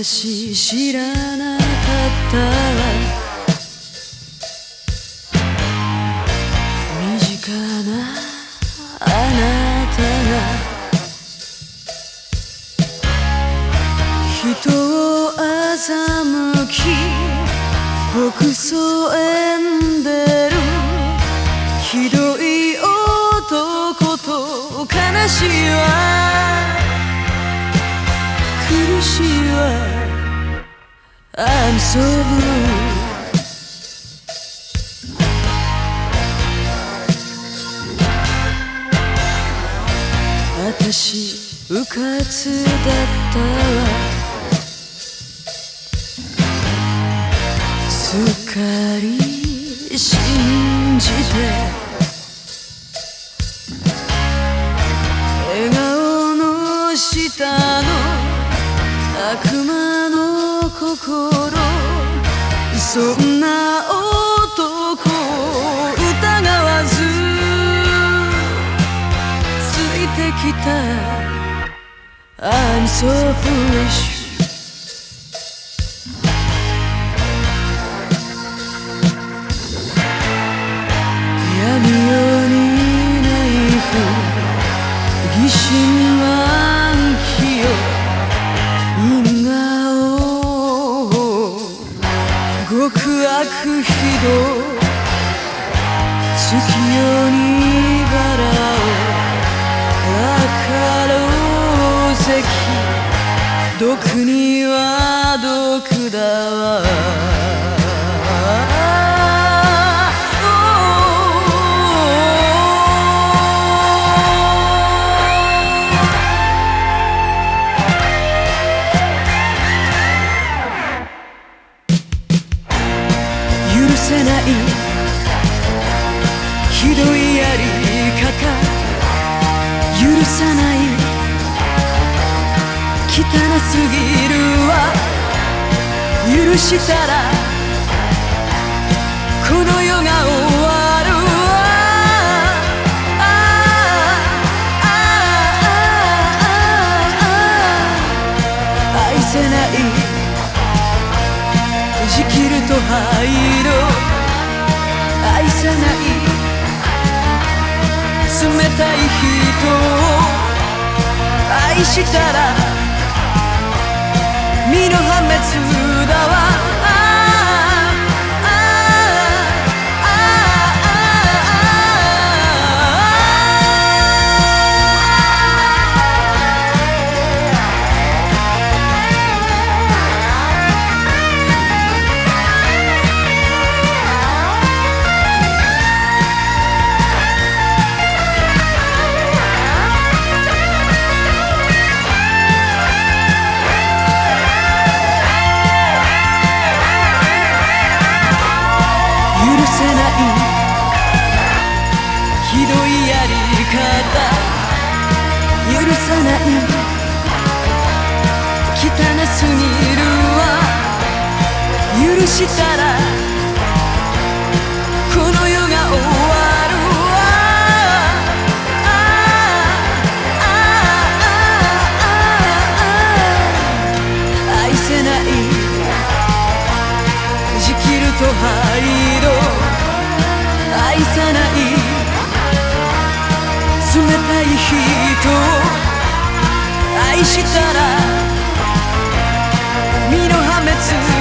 私知らなかったわ身近なあなたが人を欺き僕そえんでるひどい男と悲しいわ苦しいわ I'm so blue. 私うかつだったわすっかり信じて心そんな男疑わずついてきた。I'm so foolish. 極悪非道月夜にバラを赤ろうぜ。き毒さない。汚すぎるわ。許したらこの世が終わるわ。あああ愛せないじきると灰色愛さない冷たい人をしたら身の破滅だわ。ない汚すぎるわ。許したらこの世が終わるわ。あああ愛せないじきると灰色愛さない冷たい人を愛したら身の破滅